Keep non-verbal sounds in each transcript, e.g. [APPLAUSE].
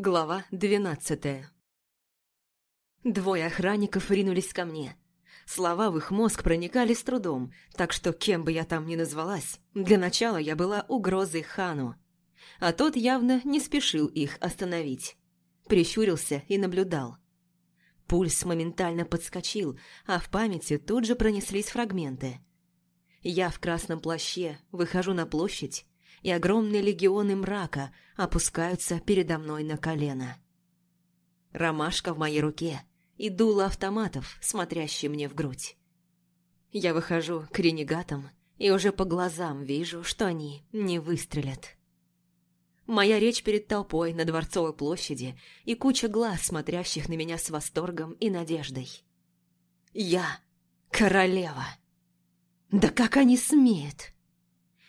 Глава двенадцатая Двое охранников ринулись ко мне. Слова в их мозг проникали с трудом, так что кем бы я там ни назвалась, для начала я была угрозой хану. А тот явно не спешил их остановить. Прищурился и наблюдал. Пульс моментально подскочил, а в памяти тут же пронеслись фрагменты. Я в красном плаще выхожу на площадь, и огромные легионы мрака опускаются передо мной на колено. Ромашка в моей руке и дуло автоматов, смотрящие мне в грудь. Я выхожу к ренегатам и уже по глазам вижу, что они не выстрелят. Моя речь перед толпой на Дворцовой площади и куча глаз, смотрящих на меня с восторгом и надеждой. Я королева. Да как они смеют!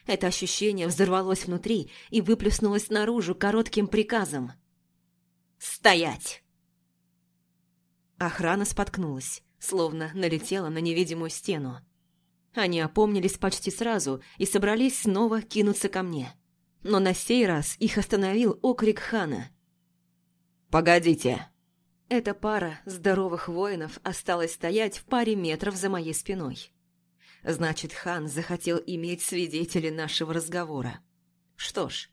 Это ощущение взорвалось внутри и выплюснулось наружу коротким приказом. «Стоять!» Охрана споткнулась, словно налетела на невидимую стену. Они опомнились почти сразу и собрались снова кинуться ко мне. Но на сей раз их остановил окрик хана. «Погодите!» Эта пара здоровых воинов осталась стоять в паре метров за моей спиной. Значит, хан захотел иметь свидетелей нашего разговора. Что ж,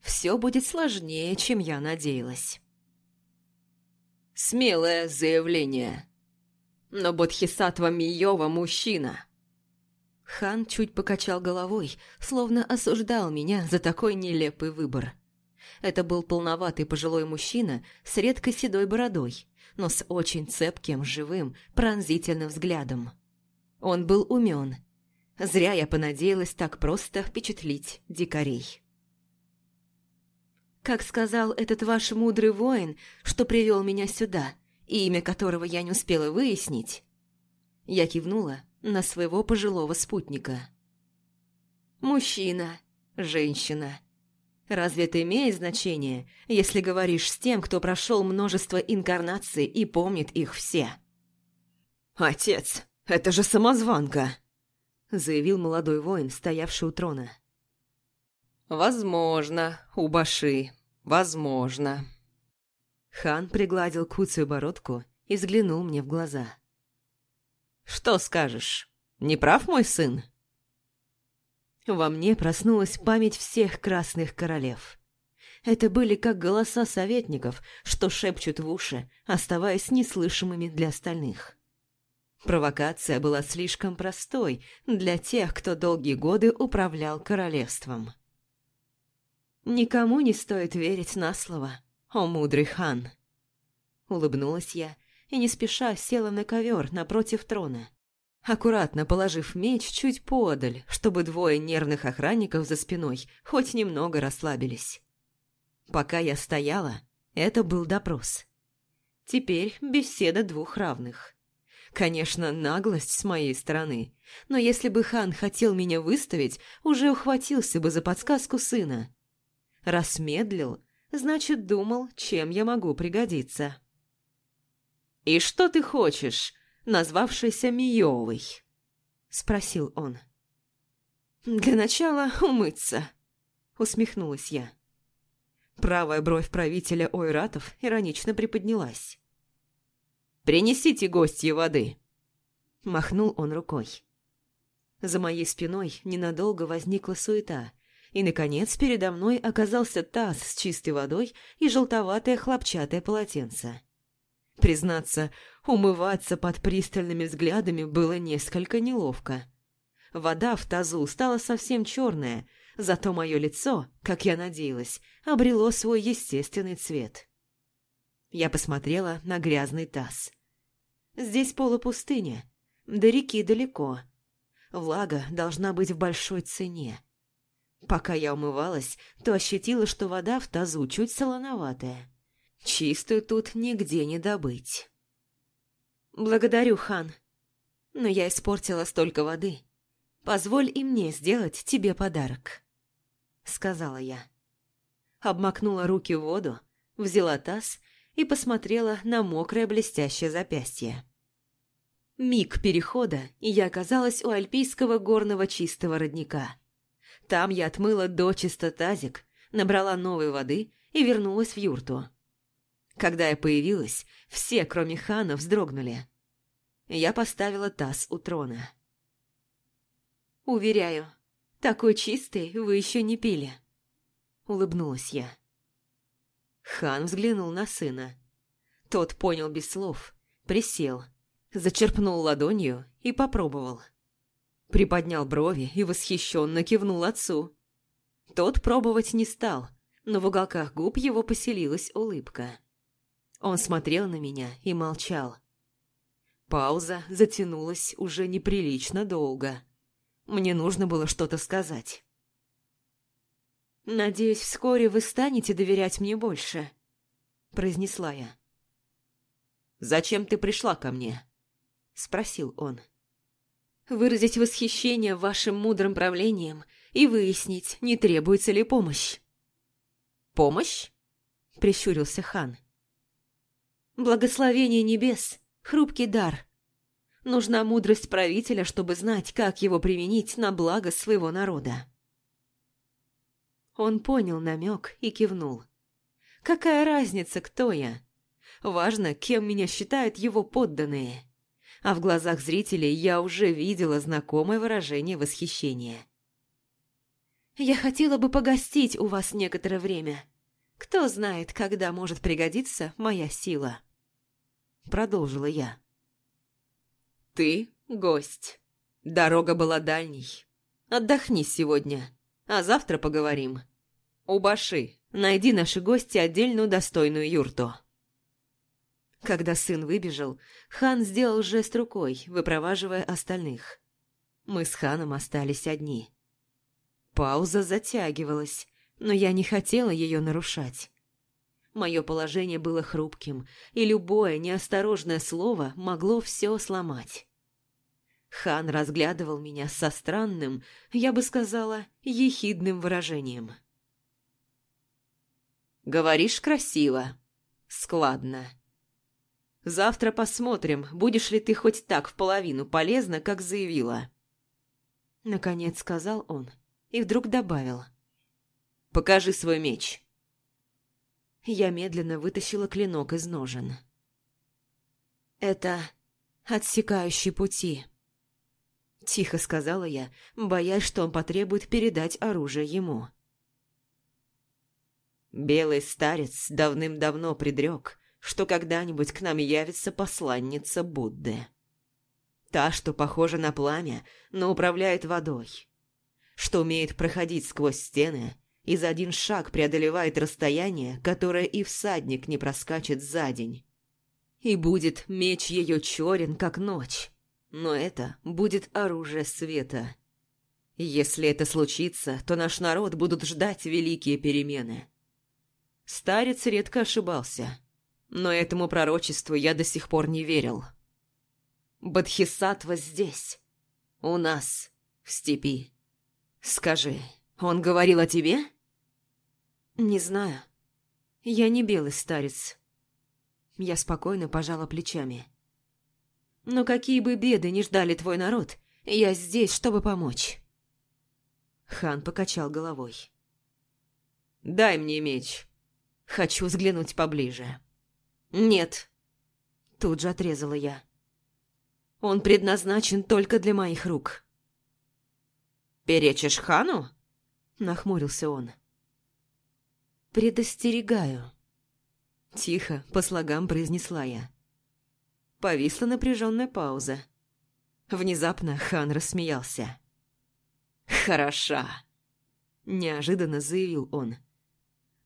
все будет сложнее, чем я надеялась. Смелое заявление. Но Бодхисаттва Миёва мужчина. Хан чуть покачал головой, словно осуждал меня за такой нелепый выбор. Это был полноватый пожилой мужчина с редкой седой бородой, но с очень цепким, живым, пронзительным взглядом. Он был умен. Зря я понадеялась так просто впечатлить дикарей. Как сказал этот ваш мудрый воин, что привел меня сюда, и имя которого я не успела выяснить, я кивнула на своего пожилого спутника. «Мужчина, женщина. Разве это имеет значение, если говоришь с тем, кто прошел множество инкарнаций и помнит их все?» «Отец!» Это же самозванка!» Заявил молодой воин, стоявший у трона. «Возможно, Убаши, возможно». Хан пригладил куцую бородку и взглянул мне в глаза. «Что скажешь? Не прав мой сын?» Во мне проснулась память всех красных королев. Это были как голоса советников, что шепчут в уши, оставаясь неслышимыми для остальных. Провокация была слишком простой для тех, кто долгие годы управлял королевством. «Никому не стоит верить на слово, о мудрый хан!» Улыбнулась я и не спеша села на ковер напротив трона, аккуратно положив меч чуть подаль, чтобы двое нервных охранников за спиной хоть немного расслабились. Пока я стояла, это был допрос. Теперь беседа двух равных – Конечно, наглость с моей стороны. Но если бы хан хотел меня выставить, уже ухватился бы за подсказку сына. Раз медлил, значит, думал, чем я могу пригодиться. «И что ты хочешь, назвавшийся Миёвой?» — спросил он. «Для начала умыться», — усмехнулась я. Правая бровь правителя Ойратов иронично приподнялась. Принесите гостье воды!» Махнул он рукой. За моей спиной ненадолго возникла суета, и, наконец, передо мной оказался таз с чистой водой и желтоватое хлопчатое полотенце. Признаться, умываться под пристальными взглядами было несколько неловко. Вода в тазу стала совсем черная, зато мое лицо, как я надеялась, обрело свой естественный цвет. Я посмотрела на грязный таз. Здесь полупустыня, до реки далеко. Влага должна быть в большой цене. Пока я умывалась, то ощутила, что вода в тазу чуть солоноватая. Чистую тут нигде не добыть. «Благодарю, хан. Но я испортила столько воды. Позволь и мне сделать тебе подарок», — сказала я. Обмакнула руки в воду, взяла таз и посмотрела на мокрое блестящее запястье. Миг перехода, и я оказалась у альпийского горного чистого родника. Там я отмыла дочисто тазик, набрала новой воды и вернулась в юрту. Когда я появилась, все, кроме хана, вздрогнули. Я поставила таз у трона. «Уверяю, такой чистый вы еще не пили», — улыбнулась я. Хан взглянул на сына. Тот понял без слов, присел — Зачерпнул ладонью и попробовал. Приподнял брови и восхищенно кивнул отцу. Тот пробовать не стал, но в уголках губ его поселилась улыбка. Он смотрел на меня и молчал. Пауза затянулась уже неприлично долго. Мне нужно было что-то сказать. «Надеюсь, вскоре вы станете доверять мне больше», — произнесла я. «Зачем ты пришла ко мне?» спросил он. «Выразить восхищение вашим мудрым правлением и выяснить, не требуется ли помощь». «Помощь?» – прищурился хан. «Благословение небес – хрупкий дар. Нужна мудрость правителя, чтобы знать, как его применить на благо своего народа». Он понял намек и кивнул. «Какая разница, кто я?» Важно, кем меня считают его подданные а в глазах зрителей я уже видела знакомое выражение восхищения. «Я хотела бы погостить у вас некоторое время. Кто знает, когда может пригодиться моя сила?» Продолжила я. «Ты – гость. Дорога была дальней. Отдохни сегодня, а завтра поговорим. Убаши, найди наши гости отдельную достойную юрту» когда сын выбежал, хан сделал жест рукой, выпроваживая остальных. Мы с ханом остались одни. Пауза затягивалась, но я не хотела ее нарушать. Мое положение было хрупким, и любое неосторожное слово могло все сломать. Хан разглядывал меня со странным, я бы сказала, ехидным выражением. «Говоришь красиво, складно», Завтра посмотрим, будешь ли ты хоть так в половину полезна, как заявила». Наконец сказал он и вдруг добавил. «Покажи свой меч». Я медленно вытащила клинок из ножен. «Это отсекающий пути», — тихо сказала я, боясь, что он потребует передать оружие ему. «Белый старец давным-давно предрек, что когда-нибудь к нам явится посланница Будды. Та, что похожа на пламя, но управляет водой. Что умеет проходить сквозь стены и за один шаг преодолевает расстояние, которое и всадник не проскачет за день. И будет меч ее черен, как ночь. Но это будет оружие света. Если это случится, то наш народ будут ждать великие перемены. Старец редко ошибался но этому пророчеству я до сих пор не верил. Бадхисатва здесь, у нас, в степи. Скажи, он говорил о тебе? Не знаю. Я не белый старец. Я спокойно пожала плечами. Но какие бы беды не ждали твой народ, я здесь, чтобы помочь. Хан покачал головой. «Дай мне меч. Хочу взглянуть поближе». «Нет», — тут же отрезала я. «Он предназначен только для моих рук». «Перечишь хану?» — нахмурился он. «Предостерегаю», — тихо по слогам произнесла я. Повисла напряженная пауза. Внезапно хан рассмеялся. «Хороша!» – неожиданно заявил он.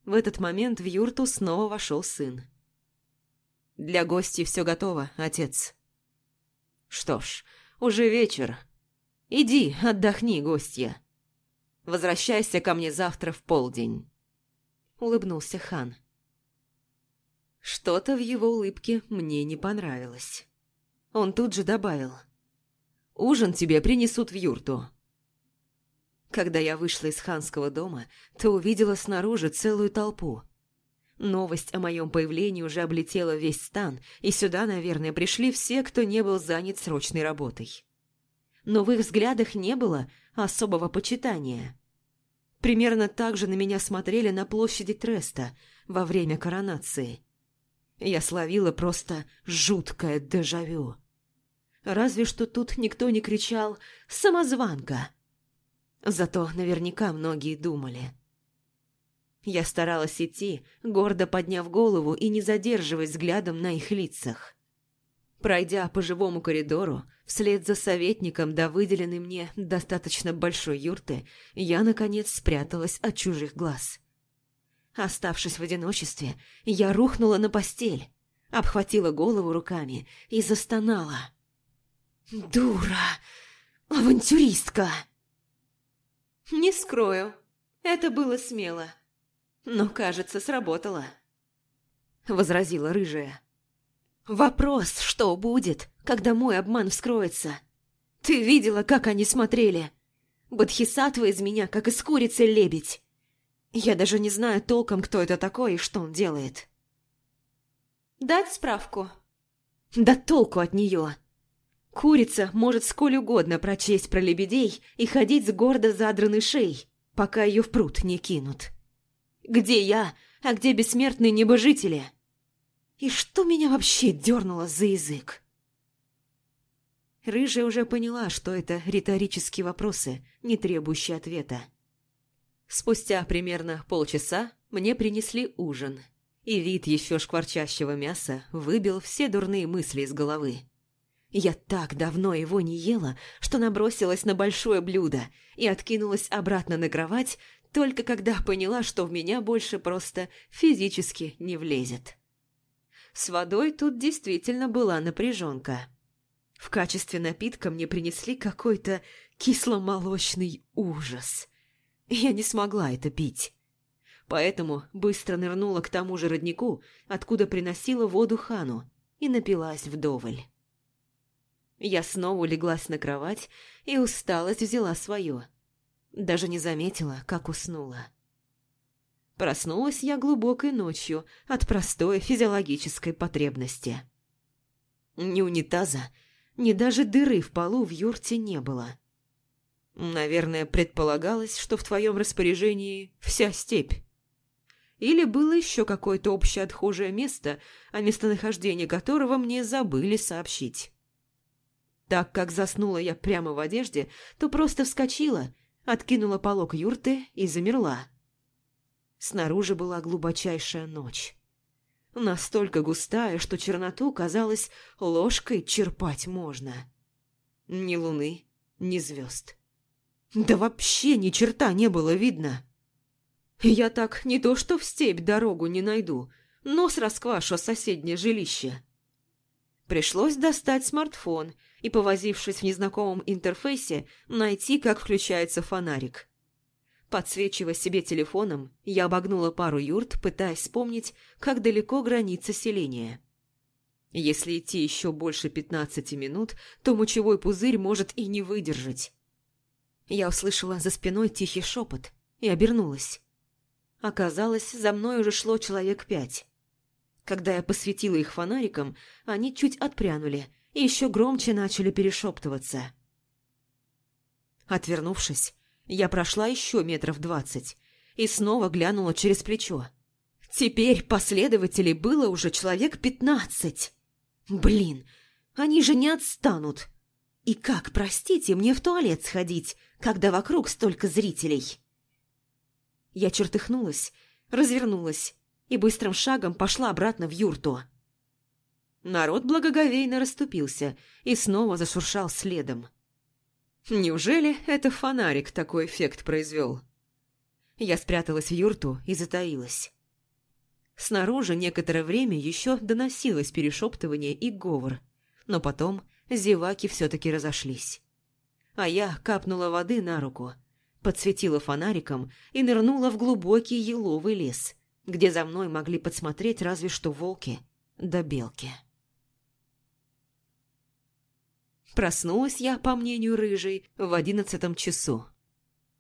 В этот момент в юрту снова вошел сын. Для гостей все готово, отец. Что ж, уже вечер. Иди, отдохни, гостья. Возвращайся ко мне завтра в полдень. Улыбнулся хан. Что-то в его улыбке мне не понравилось. Он тут же добавил. «Ужин тебе принесут в юрту». Когда я вышла из ханского дома, то увидела снаружи целую толпу – Новость о моем появлении уже облетела весь стан, и сюда, наверное, пришли все, кто не был занят срочной работой. Но в их взглядах не было особого почитания. Примерно так же на меня смотрели на площади Треста во время коронации. Я словила просто жуткое дежавю. Разве что тут никто не кричал «Самозванка!». Зато наверняка многие думали – я старалась идти, гордо подняв голову и не задерживаясь взглядом на их лицах. Пройдя по живому коридору, вслед за советником до выделенной мне достаточно большой юрты, я, наконец, спряталась от чужих глаз. Оставшись в одиночестве, я рухнула на постель, обхватила голову руками и застонала. «Дура! Авантюристка!» «Не скрою, это было смело», но, кажется, сработало. Возразила рыжая. Вопрос, что будет, когда мой обман вскроется? Ты видела, как они смотрели? Бодхисаттва из меня, как из курицы лебедь. Я даже не знаю толком, кто это такой и что он делает. Дать справку? Да толку от нее. Курица может сколь угодно прочесть про лебедей и ходить с гордо задранной шеей, пока ее в пруд не кинут. Где я, а где бессмертные небожители? И что меня вообще дернуло за язык? Рыжая уже поняла, что это риторические вопросы, не требующие ответа. Спустя примерно полчаса мне принесли ужин, и вид еще шкварчащего мяса выбил все дурные мысли из головы. Я так давно его не ела, что набросилась на большое блюдо и откинулась обратно на кровать, только когда поняла, что в меня больше просто физически не влезет. С водой тут действительно была напряженка. В качестве напитка мне принесли какой-то кисломолочный ужас. Я не смогла это пить. Поэтому быстро нырнула к тому же роднику, откуда приносила воду хану, и напилась вдоволь. Я снова улеглась на кровать и усталость взяла свое – даже не заметила, как уснула. Проснулась я глубокой ночью от простой физиологической потребности. Ни унитаза, ни даже дыры в полу в юрте не было. Наверное, предполагалось, что в твоем распоряжении вся степь. Или было еще какое-то общее отхожее место, о местонахождении которого мне забыли сообщить. Так как заснула я прямо в одежде, то просто вскочила откинула полок юрты и замерла. Снаружи была глубочайшая ночь. Настолько густая, что черноту, казалось, ложкой черпать можно. Ни луны, ни звезд. Да вообще ни черта не было видно. Я так не то что в степь дорогу не найду, нос расквашу соседнее жилище. Пришлось достать смартфон — и, повозившись в незнакомом интерфейсе, найти, как включается фонарик. Подсвечивая себе телефоном, я обогнула пару юрт, пытаясь вспомнить, как далеко граница селения. Если идти еще больше 15 минут, то мочевой пузырь может и не выдержать. Я услышала за спиной тихий шепот и обернулась. Оказалось, за мной уже шло человек пять. Когда я посветила их фонариком, они чуть отпрянули – и еще громче начали перешептываться. Отвернувшись, я прошла еще метров двадцать и снова глянула через плечо. Теперь последователей было уже человек пятнадцать. Блин, они же не отстанут. И как, простите, мне в туалет сходить, когда вокруг столько зрителей? Я чертыхнулась, развернулась и быстрым шагом пошла обратно в юрту. Народ благоговейно расступился и снова зашуршал следом. Неужели это фонарик такой эффект произвел? Я спряталась в юрту и затаилась. Снаружи некоторое время еще доносилось перешептывание и говор, но потом зеваки все-таки разошлись. А я капнула воды на руку, подсветила фонариком и нырнула в глубокий еловый лес, где за мной могли подсмотреть разве что волки да белки. Проснулась я, по мнению рыжей, в одиннадцатом часу.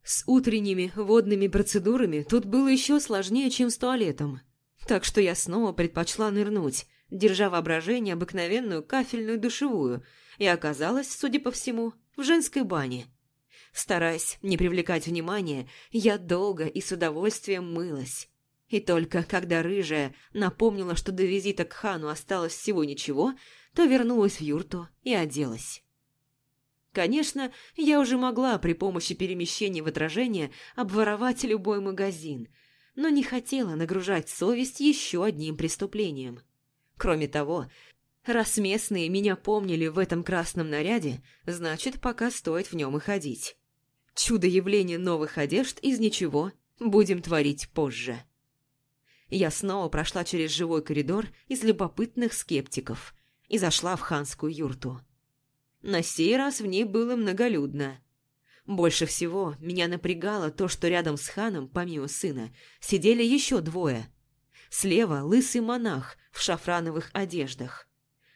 С утренними водными процедурами тут было еще сложнее, чем с туалетом. Так что я снова предпочла нырнуть, держа воображение обыкновенную кафельную душевую, и оказалась, судя по всему, в женской бане. Стараясь не привлекать внимания, я долго и с удовольствием мылась. И только когда рыжая напомнила, что до визита к хану осталось всего ничего, то вернулась в юрту и оделась. Конечно, я уже могла при помощи перемещения в отражение обворовать любой магазин, но не хотела нагружать совесть еще одним преступлением. Кроме того, раз местные меня помнили в этом красном наряде, значит, пока стоит в нем и ходить. Чудо явления новых одежд из ничего будем творить позже. Я снова прошла через живой коридор из любопытных скептиков и зашла в ханскую юрту. На сей раз в ней было многолюдно. Больше всего меня напрягало то, что рядом с ханом, помимо сына, сидели еще двое. Слева лысый монах в шафрановых одеждах.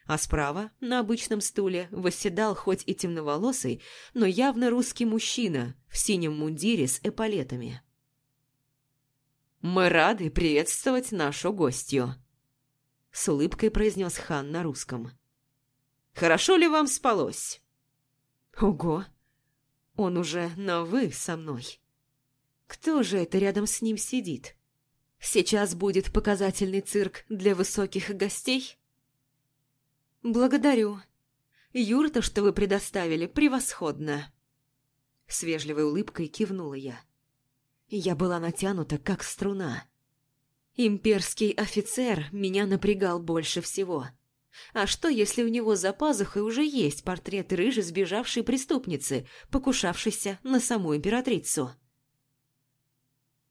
А справа, на обычном стуле, восседал хоть и темноволосый, но явно русский мужчина в синем мундире с эполетами. «Мы рады приветствовать нашу гостью», — с улыбкой произнес хан на русском. Хорошо ли вам спалось?» «Ого! Он уже на «вы» со мной. Кто же это рядом с ним сидит? Сейчас будет показательный цирк для высоких гостей?» «Благодарю. Юрта, что вы предоставили, превосходно!» С вежливой улыбкой кивнула я. Я была натянута, как струна. Имперский офицер меня напрягал больше всего — а что, если у него за пазухой уже есть портрет рыжей сбежавшей преступницы, покушавшейся на саму императрицу?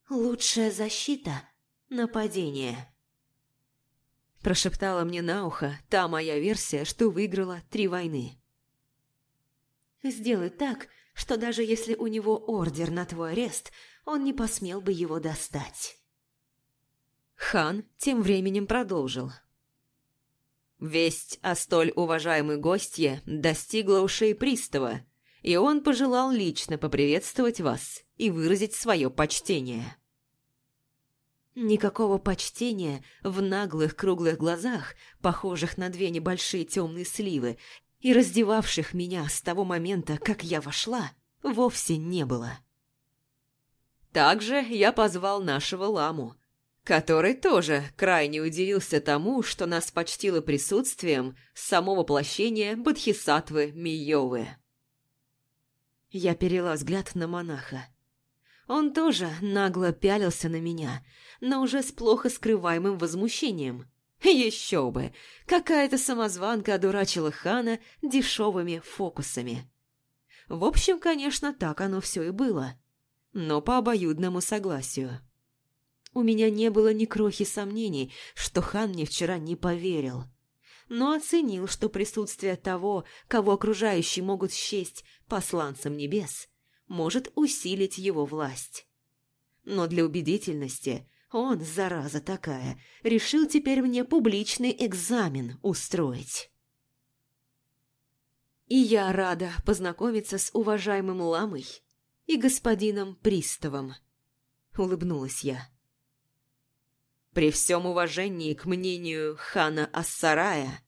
«Лучшая защита — нападение», – прошептала мне на ухо та моя версия, что выиграла три войны. «Сделай так, что даже если у него ордер на твой арест, он не посмел бы его достать». Хан тем временем продолжил – Весть о столь уважаемой гостье достигла ушей пристава, и он пожелал лично поприветствовать вас и выразить свое почтение. Никакого почтения в наглых круглых глазах, похожих на две небольшие темные сливы и раздевавших меня с того момента, как я вошла, вовсе не было. Также я позвал нашего ламу – который тоже крайне удивился тому, что нас почтило присутствием само воплощение Бодхисаттвы Миёвы. Я перела взгляд на монаха. Он тоже нагло пялился на меня, но уже с плохо скрываемым возмущением. Еще бы! Какая-то самозванка одурачила хана дешевыми фокусами. В общем, конечно, так оно все и было. Но по обоюдному согласию. У меня не было ни крохи сомнений, что хан мне вчера не поверил. Но оценил, что присутствие того, кого окружающие могут счесть посланцем небес, может усилить его власть. Но для убедительности он, зараза такая, решил теперь мне публичный экзамен устроить. И я рада познакомиться с уважаемым ламой и господином приставом. Улыбнулась я при всем уважении к мнению хана Ассарая,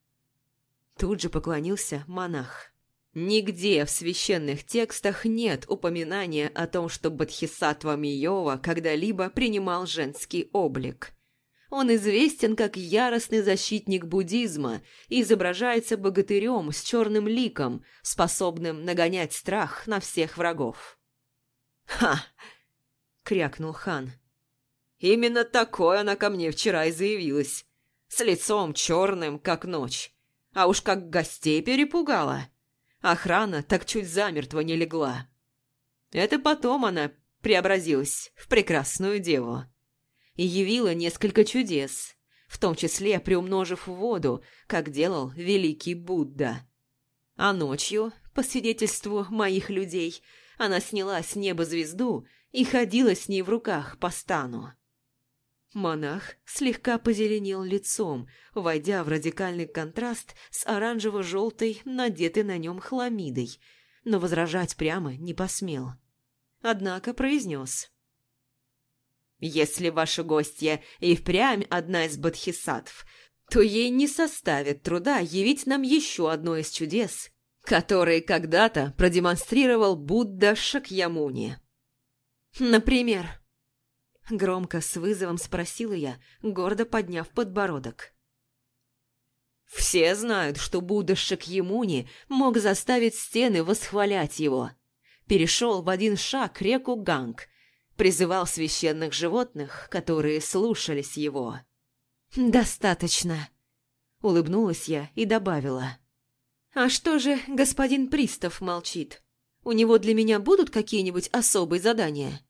тут же поклонился монах. Нигде в священных текстах нет упоминания о том, что Бодхисаттва Миёва когда-либо принимал женский облик. Он известен как яростный защитник буддизма и изображается богатырем с черным ликом, способным нагонять страх на всех врагов. «Ха!» — крякнул хан. — Именно такой она ко мне вчера и заявилась. С лицом черным, как ночь. А уж как гостей перепугала. Охрана так чуть замертво не легла. Это потом она преобразилась в прекрасную деву. И явила несколько чудес, в том числе приумножив воду, как делал великий Будда. А ночью, по свидетельству моих людей, она сняла с неба звезду и ходила с ней в руках по стану. Монах слегка позеленел лицом, войдя в радикальный контраст с оранжево-желтой, надетой на нем хламидой, но возражать прямо не посмел. Однако произнес. «Если ваша гостья и впрямь одна из бодхисаттв, то ей не составит труда явить нам еще одно из чудес, которые когда-то продемонстрировал Будда Шакьямуни. Например, Громко с вызовом спросила я, гордо подняв подбородок. Все знают, что Будда Шакьямуни мог заставить стены восхвалять его. Перешел в один шаг реку Ганг, призывал священных животных, которые слушались его. «Достаточно», — улыбнулась я и добавила. «А что же господин Пристав молчит? У него для меня будут какие-нибудь особые задания?»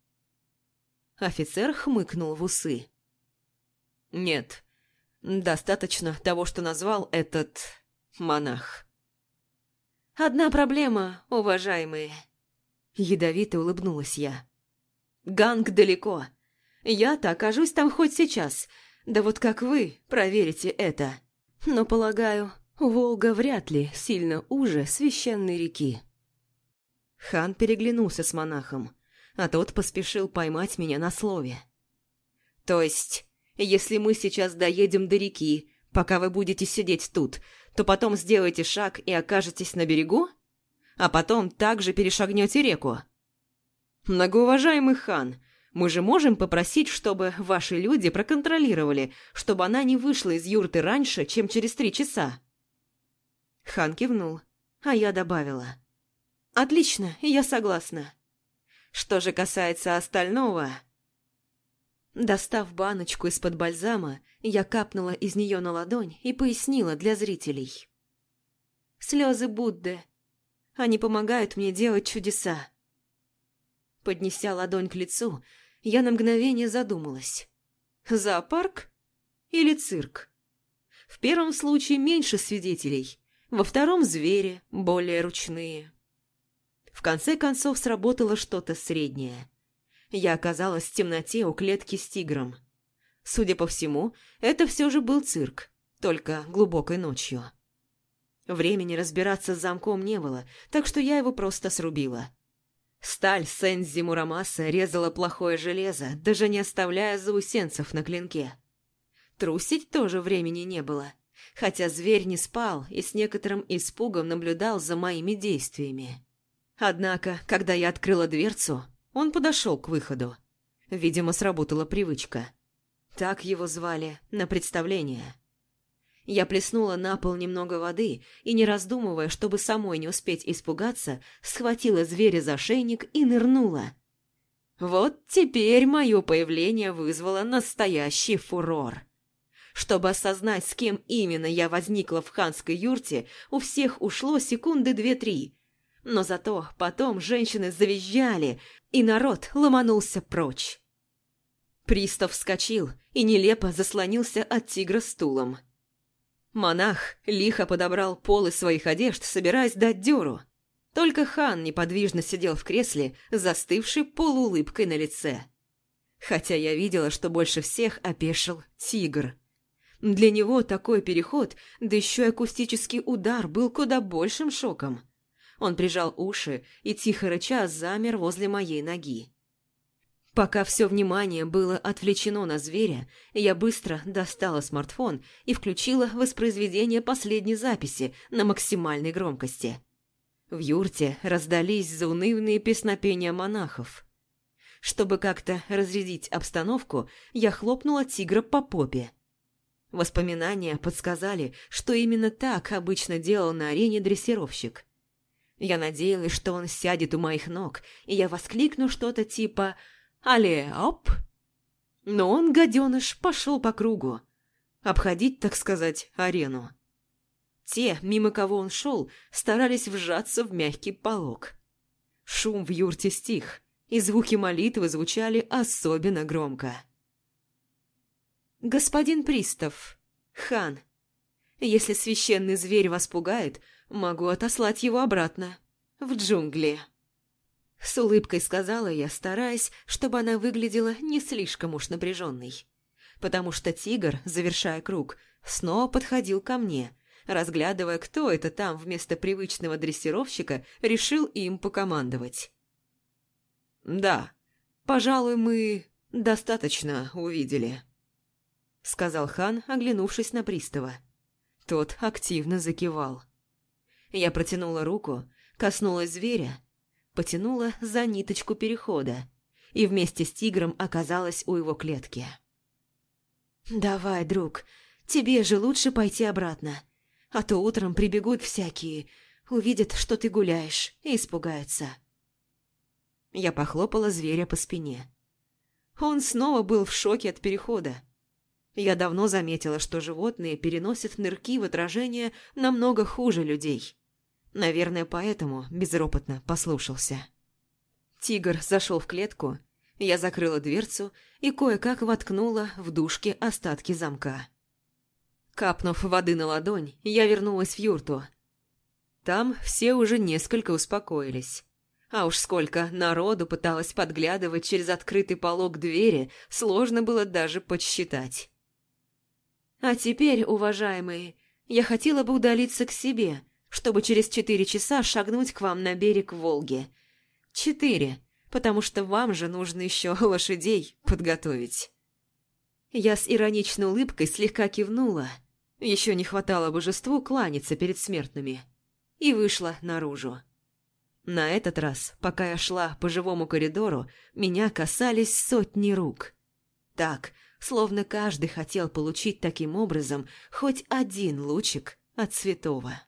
Офицер хмыкнул в усы. «Нет, достаточно того, что назвал этот монах». «Одна проблема, уважаемые», — ядовито улыбнулась я. «Ганг далеко. Я-то окажусь там хоть сейчас, да вот как вы проверите это. Но, полагаю, Волга вряд ли сильно уже священной реки». Хан переглянулся с монахом а тот поспешил поймать меня на слове. «То есть, если мы сейчас доедем до реки, пока вы будете сидеть тут, то потом сделаете шаг и окажетесь на берегу? А потом также перешагнете реку?» «Многоуважаемый хан, мы же можем попросить, чтобы ваши люди проконтролировали, чтобы она не вышла из юрты раньше, чем через три часа». Хан кивнул, а я добавила. «Отлично, я согласна». Что же касается остального... Достав баночку из-под бальзама, я капнула из нее на ладонь и пояснила для зрителей. «Слезы Будды. Они помогают мне делать чудеса». Поднеся ладонь к лицу, я на мгновение задумалась. «Зоопарк или цирк?» В первом случае меньше свидетелей, во втором – звери, более ручные. В конце концов сработало что-то среднее. Я оказалась в темноте у клетки с тигром. Судя по всему, это все же был цирк, только глубокой ночью. Времени разбираться с замком не было, так что я его просто срубила. Сталь Сензи Мурамаса резала плохое железо, даже не оставляя заусенцев на клинке. Трусить тоже времени не было, хотя зверь не спал и с некоторым испугом наблюдал за моими действиями. Однако, когда я открыла дверцу, он подошел к выходу. Видимо, сработала привычка. Так его звали на представление. Я плеснула на пол немного воды и, не раздумывая, чтобы самой не успеть испугаться, схватила зверя за шейник и нырнула. Вот теперь мое появление вызвало настоящий фурор. Чтобы осознать, с кем именно я возникла в ханской юрте, у всех ушло секунды две-три, но зато потом женщины завизжали, и народ ломанулся прочь. Пристав вскочил и нелепо заслонился от тигра стулом. Монах лихо подобрал полы своих одежд, собираясь дать дёру. Только хан неподвижно сидел в кресле, застывший полуулыбкой на лице. Хотя я видела, что больше всех опешил тигр. Для него такой переход, да еще и акустический удар, был куда большим шоком. Он прижал уши и тихо рыча замер возле моей ноги. Пока все внимание было отвлечено на зверя, я быстро достала смартфон и включила воспроизведение последней записи на максимальной громкости. В юрте раздались заунывные песнопения монахов. Чтобы как-то разрядить обстановку, я хлопнула тигра по попе. Воспоминания подсказали, что именно так обычно делал на арене дрессировщик. Я надеялась, что он сядет у моих ног, и я воскликну что-то типа «Але, оп!». Но он, гаденыш, пошел по кругу. Обходить, так сказать, арену. Те, мимо кого он шел, старались вжаться в мягкий полог. Шум в юрте стих, и звуки молитвы звучали особенно громко. «Господин Пристав, хан, если священный зверь вас пугает, — Могу отослать его обратно. В джунгли. С улыбкой сказала я, стараясь, чтобы она выглядела не слишком уж напряженной. Потому что тигр, завершая круг, снова подходил ко мне, разглядывая, кто это там вместо привычного дрессировщика решил им покомандовать. «Да, пожалуй, мы достаточно увидели», — сказал хан, оглянувшись на пристава. Тот активно закивал. Я протянула руку, коснулась зверя, потянула за ниточку перехода и вместе с тигром оказалась у его клетки. «Давай, друг, тебе же лучше пойти обратно, а то утром прибегут всякие, увидят, что ты гуляешь, и испугаются». Я похлопала зверя по спине. Он снова был в шоке от перехода. Я давно заметила, что животные переносят нырки в отражение намного хуже людей. Наверное, поэтому безропотно послушался. Тигр зашел в клетку, я закрыла дверцу и кое-как воткнула в дужки остатки замка. Капнув воды на ладонь, я вернулась в юрту. Там все уже несколько успокоились. А уж сколько народу пыталось подглядывать через открытый полог двери, сложно было даже подсчитать. А теперь, уважаемые, я хотела бы удалиться к себе, чтобы через четыре часа шагнуть к вам на берег Волги. Четыре, потому что вам же нужно еще [LAUGHS] лошадей подготовить. Я с ироничной улыбкой слегка кивнула. Еще не хватало божеству кланяться перед смертными. И вышла наружу. На этот раз, пока я шла по живому коридору, меня касались сотни рук. Так, словно каждый хотел получить таким образом хоть один лучик от святого.